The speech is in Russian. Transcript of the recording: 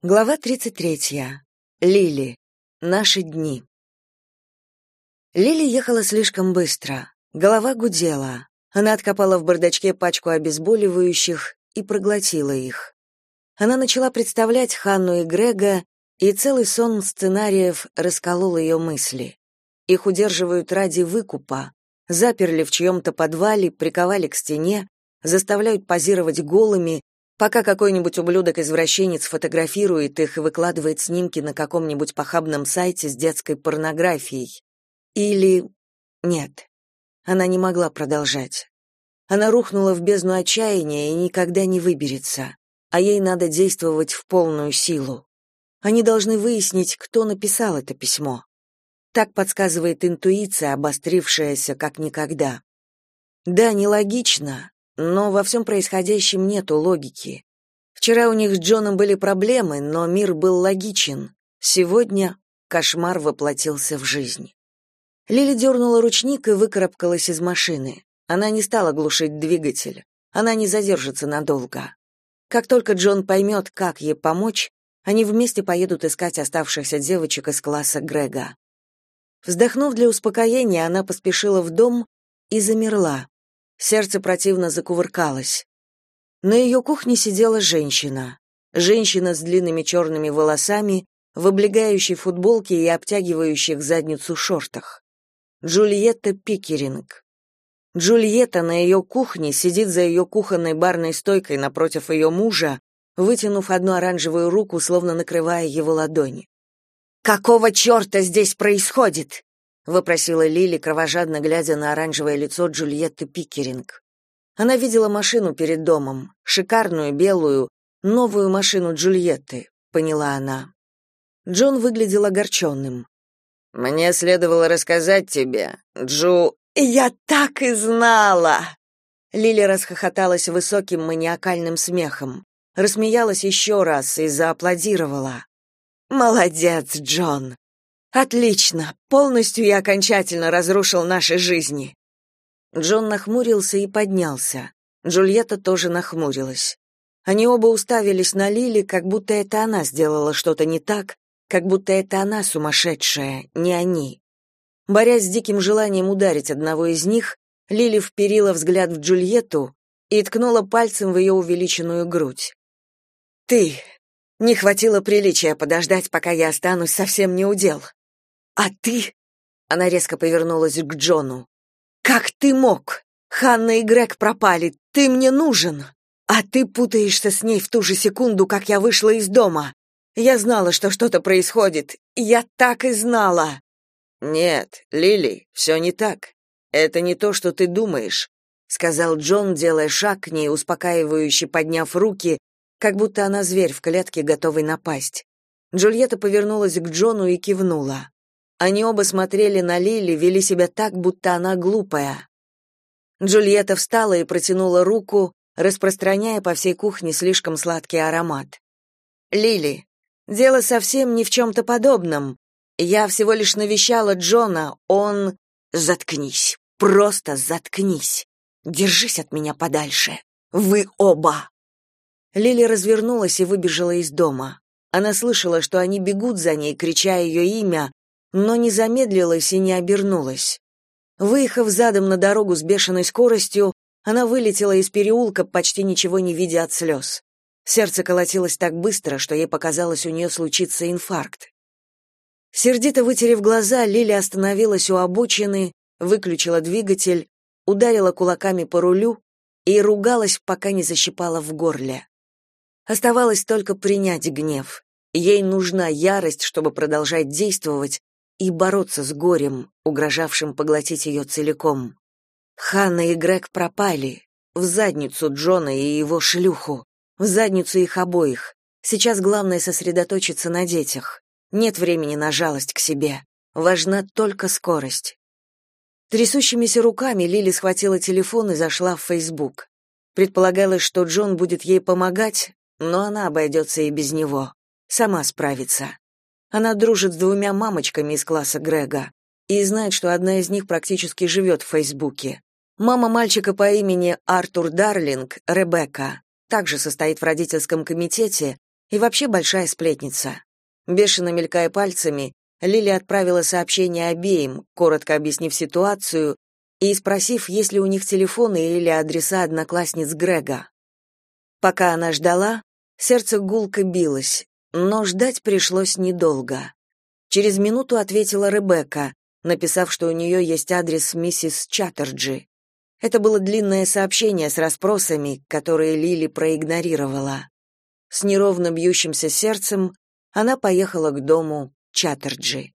Глава 33. Лили. Наши дни. Лили ехала слишком быстро. Голова гудела. Она откопала в бардачке пачку обезболивающих и проглотила их. Она начала представлять Ханну и Грега, и целый сон сценариев расколол ее мысли. Их удерживают ради выкупа, заперли в чьем-то подвале, приковали к стене, заставляют позировать голыми, пока какой-нибудь ублюдок-извращенец фотографирует их и выкладывает снимки на каком-нибудь похабном сайте с детской порнографией. Или... Нет. Она не могла продолжать. Она рухнула в бездну отчаяния и никогда не выберется. А ей надо действовать в полную силу. Они должны выяснить, кто написал это письмо. Так подсказывает интуиция, обострившаяся как никогда. Да, нелогично, но во всем происходящем нету логики. Вчера у них с Джоном были проблемы, но мир был логичен. Сегодня кошмар воплотился в жизнь. Лили дернула ручник и выкарабкалась из машины. Она не стала глушить двигатель. Она не задержится надолго. Как только Джон поймет, как ей помочь, они вместе поедут искать оставшихся девочек из класса Грега. Вздохнув для успокоения, она поспешила в дом и замерла. Сердце противно закувыркалось. На ее кухне сидела женщина. Женщина с длинными черными волосами, в облегающей футболке и обтягивающих задницу шортах. Джульетта Пикеринг. Джульетта на ее кухне сидит за ее кухонной барной стойкой напротив ее мужа, вытянув одну оранжевую руку, словно накрывая его ладони. «Какого черта здесь происходит?» Вопросила Лили, кровожадно глядя на оранжевое лицо Джульетты Пикеринг. Она видела машину перед домом, шикарную белую, новую машину Джульетты, поняла она. Джон выглядел огорченным. Мне следовало рассказать тебе, Джу. Я так и знала. Лили расхохоталась высоким маниакальным смехом, рассмеялась еще раз и зааплодировала. Молодец, Джон. Отлично, полностью и окончательно разрушил наши жизни. Джон нахмурился и поднялся. Джульетта тоже нахмурилась. Они оба уставились на Лили, как будто это она сделала что-то не так, как будто это она сумасшедшая, не они. Борясь с диким желанием ударить одного из них, Лили вперила взгляд в Джульетту и ткнула пальцем в ее увеличенную грудь. «Ты! Не хватило приличия подождать, пока я останусь совсем не удел. А ты? Она резко повернулась к Джону. Как ты мог? Ханна и Грег пропали. Ты мне нужен. А ты путаешься с ней в ту же секунду, как я вышла из дома. Я знала, что что-то происходит. Я так и знала. Нет, Лили, все не так. Это не то, что ты думаешь, сказал Джон, делая шаг к ней, успокаивающе подняв руки, как будто она зверь в клетке, готовый напасть. Джульетта повернулась к Джону и кивнула. Они оба смотрели на Лили, вели себя так, будто она глупая. Джульетта встала и протянула руку, распространяя по всей кухне слишком сладкий аромат. «Лили, дело совсем не в чем-то подобном. Я всего лишь навещала Джона, он... Заткнись, просто заткнись. Держись от меня подальше. Вы оба!» Лили развернулась и выбежала из дома. Она слышала, что они бегут за ней, крича ее имя, но не замедлилась и не обернулась. Выехав задом на дорогу с бешеной скоростью, она вылетела из переулка, почти ничего не видя от слез. Сердце колотилось так быстро, что ей показалось, у нее случится инфаркт. Сердито вытерев глаза, Лили остановилась у обочины, выключила двигатель, ударила кулаками по рулю и ругалась, пока не защипала в горле. Оставалось только принять гнев. Ей нужна ярость, чтобы продолжать действовать, и бороться с горем, угрожавшим поглотить ее целиком. Ханна и Грег пропали. В задницу Джона и его шлюху. В задницу их обоих. Сейчас главное сосредоточиться на детях. Нет времени на жалость к себе. Важна только скорость. Трясущимися руками Лили схватила телефон и зашла в Facebook. Предполагалось, что Джон будет ей помогать, но она обойдется и без него. Сама справится. Она дружит с двумя мамочками из класса Грега и знает, что одна из них практически живет в Фейсбуке. Мама мальчика по имени Артур Дарлинг, Ребекка, также состоит в родительском комитете, и вообще большая сплетница. Бешено мелькая пальцами, Лили отправила сообщение обеим, коротко объяснив ситуацию и спросив, есть ли у них телефоны или адреса одноклассниц Грега. Пока она ждала, сердце гулко билось, но ждать пришлось недолго. Через минуту ответила Ребекка, написав, что у нее есть адрес миссис Чаттерджи. Это было длинное сообщение с расспросами, которые Лили проигнорировала. С неровно бьющимся сердцем она поехала к дому Чаттерджи.